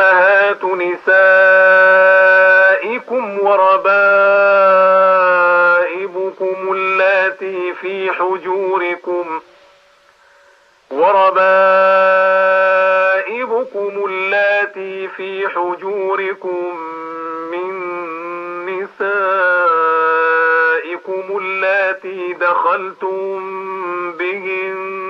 وأمهات نسائكم وربائبكم اللاتي في حجوركم وربائبكم اللاتي في حجوركم من نسائكم اللاتي دخلتم بهن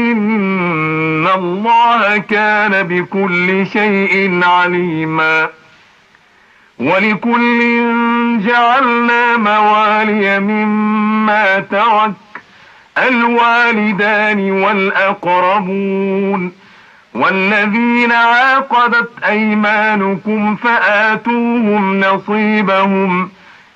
إن الله كان بكل شيء عليما ولكل جعلنا موالي مما ترك الوالدان والأقربون والذين عاقدت أيمانكم فآتوهم نصيبهم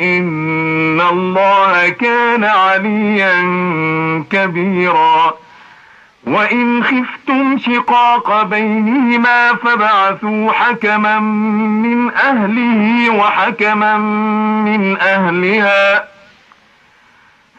إن الله كان عليا كبيرا. وإن خفتم شقاق بينهما فبعثوا حكما من أهله وحكما من أهلها.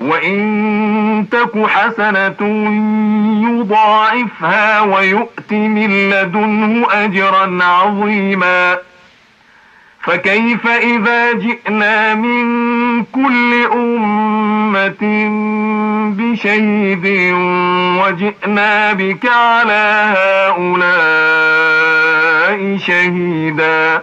وإن تك حسنة يضاعفها ويؤت من لدنه أجرا عظيما. فكيف إذا جئنا من كل أمة بشهيد وجئنا بك على هؤلاء شهيدا؟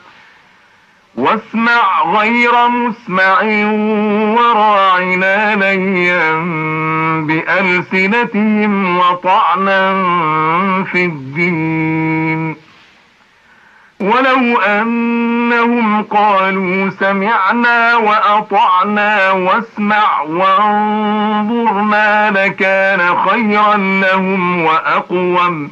واسمع غير مسمع وراعنا ليا بألسنتهم وطعنا في الدين. ولو أنهم قالوا سمعنا وأطعنا واسمع وانظرنا لكان خيرا لهم وأقوم.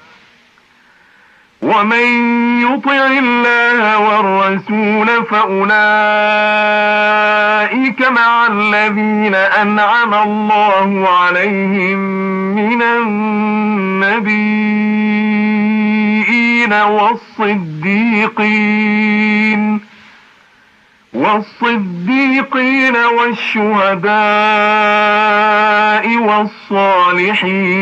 ومن يطع الله والرسول فأولئك مع الذين أنعم الله عليهم من النبيين والصديقين والصديقين والشهداء والصالحين.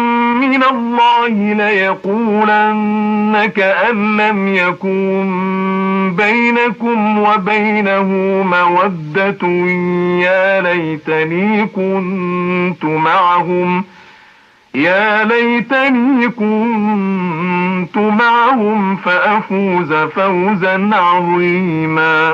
من الله ليقولن كأن لم يكن بينكم وبينه مودة يا ليتني كنت معهم يا ليتني كنت معهم فأفوز فوزا عظيما.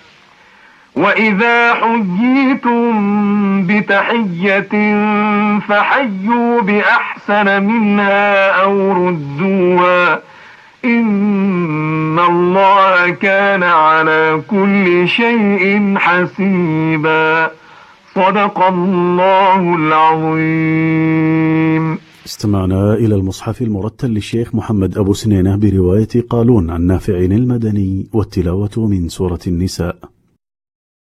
وإذا حييتم بتحية فحيوا بأحسن منها أو ردوها إن الله كان على كل شيء حسيبا صدق الله العظيم استمعنا إلى المصحف المرتل للشيخ محمد أبو سنينة برواية قالون عن نافع المدني والتلاوة من سورة النساء.